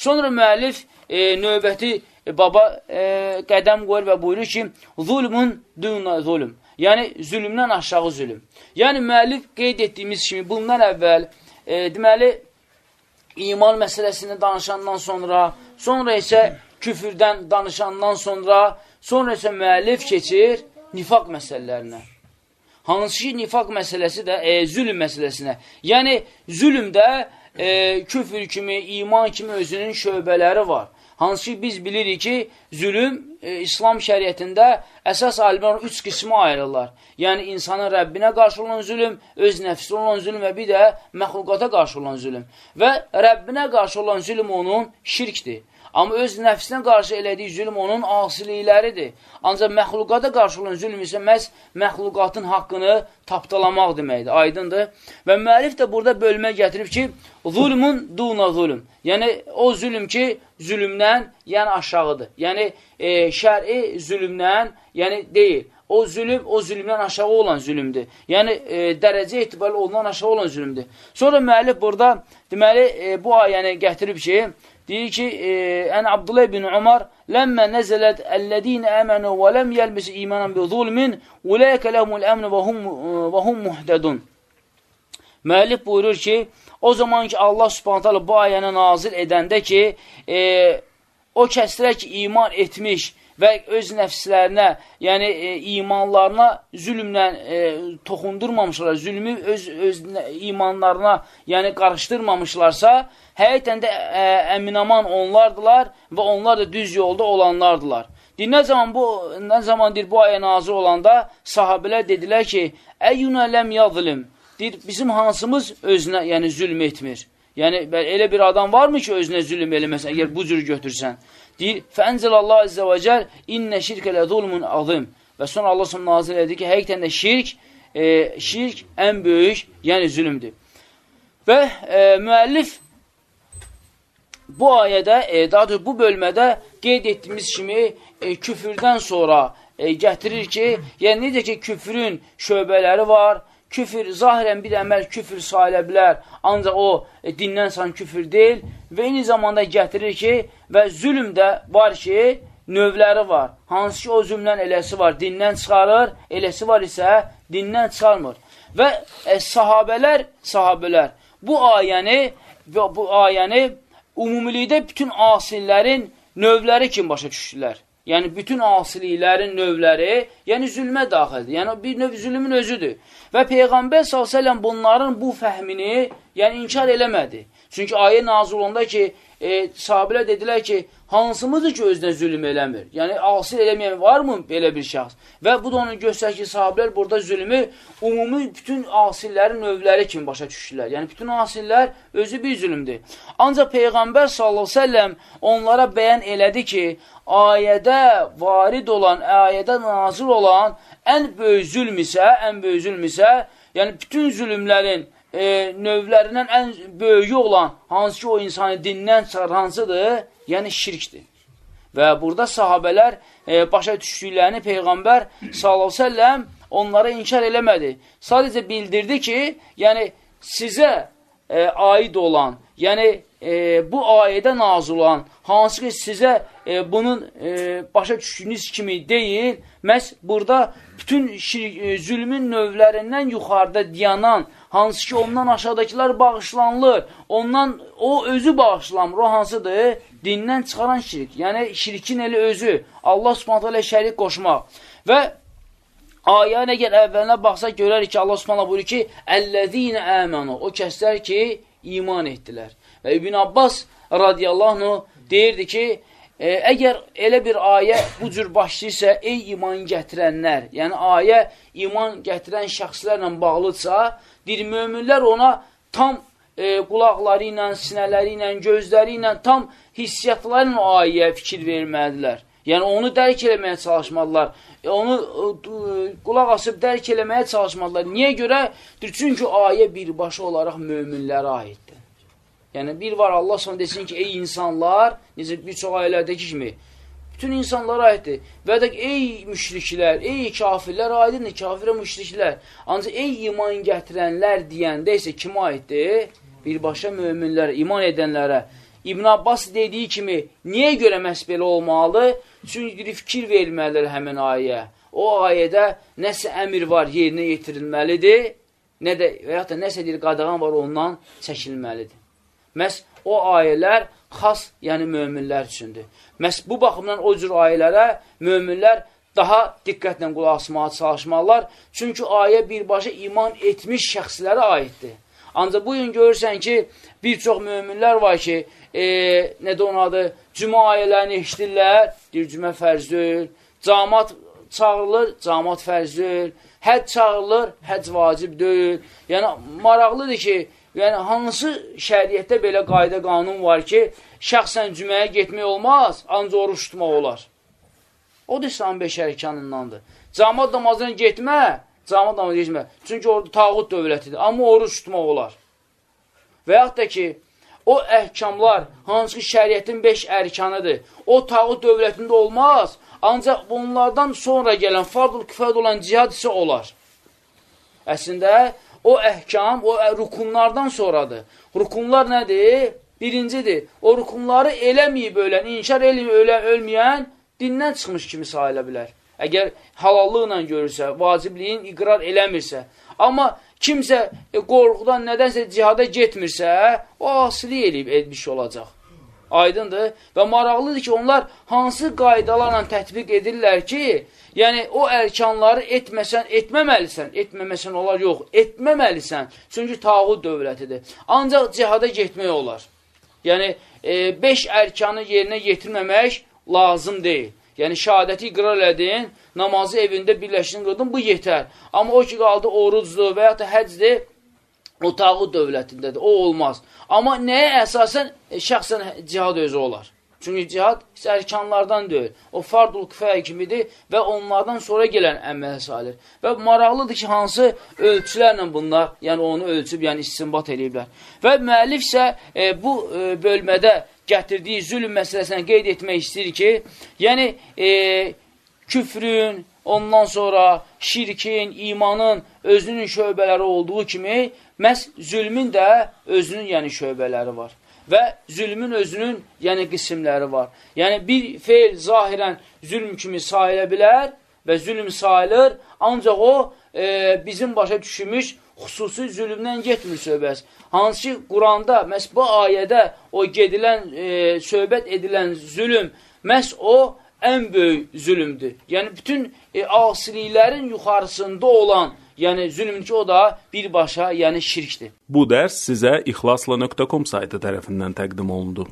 Sonra müəllif e, növbəti e, baba e, qədəm qoyur və buyurur ki, zulmun duna zulm. Yəni, zülmdən aşağı zülm. Yəni, müəllif qeyd etdiyimiz kimi, bundan əvvəl, e, deməli, iman məsələsini danışandan sonra, sonra isə küfürdən danışandan sonra, sonra isə müəllif keçir nifaq məsələlərinə. Hansı ki, nifaq məsələsi də e, zülm məsələsinə. Yəni, zülmdə e, küfür kimi, iman kimi özünün şöbələri var. Hansı ki, biz bilirik ki, zülüm e, İslam şəriətində əsas alimlər üç qismə ayrılırlar. Yəni, insanın Rəbbinə qarşı olan zülüm, öz nəfsi olan zülüm və bir də məxluqata qarşı olan zülüm. Və Rəbbinə qarşı olan zülüm onun şirkdir. Amma öz nəfsinə qarşı elədiyi zülm onun asilikləridir. Ancaq məxluqata qarşı olan zülm isə məhz məxluqatın haqqını tapdalamaq deməkdir, aydındır. Və müəllif də burada bölmə gətirib ki, zulmun duna zulm. Yəni, o zülm ki, zülmdən, yəni aşağıdır. Yəni, e, şəri zülmdən, yəni deyil. O zülüm, o zülmdən aşağı olan zülümdür. Yəni, e, dərəcə etibarilə ondan aşağı olan zülümdür. Sonra müəllif burada, deməli, e, bu ayəni gətirib ki, Deyir ki, e, ən Abdullah ibn Umar Ləmmə nəzələt əllədinə əmənu və ləm yəlbisi imanən bi zulmin uləyəkə ləhumul əmnü və hum, və hum muhtədun. Müəllif buyurur ki, o zaman ki, Allah subhanətələ bu ayəni nazil edəndə ki, e, o kəslər ki, iman etmiş və öz nəfslərinə, yəni e, imanlarına zülmlə e, toxundurmamışlar, zülmü öz, öz imanlarına yəni qarışdırmamışlarsa, həqiqətən də ə, əminaman onlardılar və onlar da düz yolda olanlardılar. Deyir, nə zaman bu, nə zaman deyir, bu aya nazir olanda sahabələr dedilər ki, əyyuna ləm yazlim. Deyir, bizim hansımız özünə, yəni zülm etmir. Yəni, elə bir adam varmı ki, özünə zülm eləməsən, əgər bu cür götürsən? Deyir, fənzəl Allah əzzə və cəl, innə şirkə lə zulmun azim. Və sonra Allah sonra nazil edir ki, həqiqətən də şirk, e, şirk ən böyük, yəni zülümdür. Və e, müəllif bu ayədə, e, daha doğrusu bu bölmədə qeyd etdiyimiz kimi e, küfürdən sonra e, gətirir ki, yəni necə ki, küfrün şöbələri var, küfür, zahirən bir əməl küfür sayılə bilər, ancaq o e, dindən san küfür deyil və eyni zamanda gətirir ki, və zülm də var ki, növləri var. Hansı ki, o zülmdən eləsi var, dindən çıxarır, eləsi var isə dindən çıxarmır. Və e, sahabələr, sahabələr bu ayəni, bu ayəni umumilikdə bütün asillərin növləri kimi başa düşdülər. Yəni, bütün asiliklərin növləri, yəni zülmə daxildir. Yəni, bir növ zülmün özüdür. Və Peyğəmbər s.ə.v bunların bu fəhmini, yəni inkar eləmədi. Çünki ayə nazil olanda ki, e, sahabilə dedilər ki, hansımızdır ki, özünə zülm eləmir? Yəni, asil eləməyən varmı belə bir şəxs? Və bu da onu göstərir ki, sahabilər burada zülmü umumi bütün asillərin növləri kimi başa düşürlər. Yəni, bütün asillər özü bir zülmdür. Ancaq Peyğəmbər s.ə.v onlara bəyan elədi ki, ayədə varid olan, ayədə nazil olan ən böyük zülm isə, ən böyük zülm isə, yəni bütün zülmlərin e, növlərindən ən böyüyü olan, hansı ki o insanı dindən çıxar, hansıdır? Yəni şirkdir. Və burada sahabələr e, başa düşdüklərini Peyğəmbər s.ə.v onlara inkar eləmədi. Sadəcə bildirdi ki, yəni sizə e, aid olan, yəni e, bu ayədə nazil olan, hansı ki sizə e, bunun e, başa düşdüyünüz kimi deyil, məhz burada bütün şirk, e, zülmün növlərindən yuxarıda diyanan, hansı ki ondan aşağıdakılar bağışlanılır, ondan o özü bağışlanmır, o hansıdır? Dindən çıxaran şirk, yəni şirkin eli özü, Allah subhanətə ilə şərik qoşmaq. Və ayəyə əgər əvvəlinə baxsaq görərik ki, Allah subhanətə buyurur ki, Əlləzinə əmənu, o kəslər ki, iman etdilər. Və İbn Abbas radiyallahu anh deyirdi ki, e, əgər elə bir ayə bu cür başlayırsa, ey iman gətirənlər, yəni ayə iman gətirən şəxslərlə bağlıdsa, deyir, möminlər ona tam e, qulaqları ilə, sinələri ilə, gözləri ilə, tam hissiyyatları ilə ayəyə fikir verməlidirlər. Yəni, onu dərk eləməyə çalışmalılar. E, onu e, qulaq asıb dərk eləməyə çalışmalılar. Niyə görə? Çünki ayə birbaşa olaraq möminlərə aiddir. Yəni, bir var Allah sonra desin ki, ey insanlar, necə bir çox ayələrdəki kimi, bütün insanlara aiddir. Və də ey müşriklər, ey kafirlər aiddir, kafirə müşriklər. Ancaq ey iman gətirənlər deyəndə isə kimə aiddir? Birbaşa möminlərə, iman edənlərə. İbn Abbas dediyi kimi, niyə görə məhz belə olmalı? Çünki fikir verilməlidir həmin ayə. O ayədə nəsə əmir var, yerinə yetirilməlidir, nə də, və yaxud da nəsə deyil, qadağan var, ondan çəkilməlidir. Məhz o ayələr xas, yəni möminlər üçündür. Məhz bu baxımdan o cür ayələrə möminlər daha diqqətlə qulaq asmağa çalışmalılar. Çünki ayə birbaşa iman etmiş şəxslərə aiddir. Ancaq bu gün görürsən ki, bir çox möminlər var ki, e, nədə onun adı, cümə ayələrini eşidirlər, deyir, cümə fərz deyil, camat çağırılır, camat fərz deyil, həd çağırılır, həc vacib deyil. Yəni, maraqlıdır ki, yəni, hansı şəriətdə belə qayda qanun var ki, şəxsən cüməyə getmək olmaz, ancaq oruç tutmaq olar. O da İslamın beş ərkanındandır. Camat namazına getmə, camat namazına getmə. Çünki orada tağut dövlətidir. Amma oruç tutmaq olar. Və yaxud da ki, o əhkamlar, hansı ki, şəriyyətin beş ərkanıdır, o tağut dövlətində olmaz, ancaq bunlardan sonra gələn, fardul küfəd olan cihad isə olar. Əslində, o əhkam, o rukunlardan sonradır. Rukunlar nədir? Birincidir, o rukunları eləməyib ölən, inkar eləyib ölməyən dindən çıxmış kimi sayıla bilər. Əgər halallıqla görürsə, vacibliyin iqrar eləmirsə. Amma kimsə e, qorxudan nədənsə cihada getmirsə, o asili eləyib etmiş olacaq. Aydındır. Və maraqlıdır ki, onlar hansı qaydalarla tətbiq edirlər ki, yəni o ərkanları etməsən, etməməlisən, etməməsən olar, yox, etməməlisən. Çünki tağut dövlətidir. Ancaq cihada getmək olar. Yəni, e, beş ərkanı yerinə yetirməmək lazım deyil. Yəni, şəhadəti iqrar elədin, namazı evində birləşdin, qırdın, bu yetər. Amma o ki, qaldı orucdur və ya da həcdir, o tağut dövlətindədir, o olmaz. Amma nəyə əsasən e, şəxsən cihad özü olar? Çünki cihad ərkanlardan deyil. O fardul küfəyə kimidir və onlardan sonra gələn əmələ salir. Və maraqlıdır ki, hansı ölçülərlə bunlar, yəni onu ölçüb, yəni istinbat eləyiblər. Və müəllif isə e, bu e, bölmədə gətirdiyi zülm məsələsini qeyd etmək istəyir ki, yəni e, küfrün, ondan sonra şirkin, imanın özünün şöbələri olduğu kimi, məhz zülmün də özünün yəni şöbələri var və zülmün özünün yəni qismləri var. Yəni bir feil zahirən zülm kimi sayıla bilər və zülm sayılır, ancaq o e, bizim başa düşmüş xüsusi zülmdən getmir söhbəs. Hansı ki, Quranda, məhz bu ayədə o gedilən, e, söhbət edilən zülm, məhz o ən böyük zülmdür. Yəni, bütün e, asiliklərin yuxarısında olan Yəni zülm ki, o da birbaşa, yəni şirkdir. Bu dərs sizə ixlasla.com saytı tərəfindən təqdim olundu.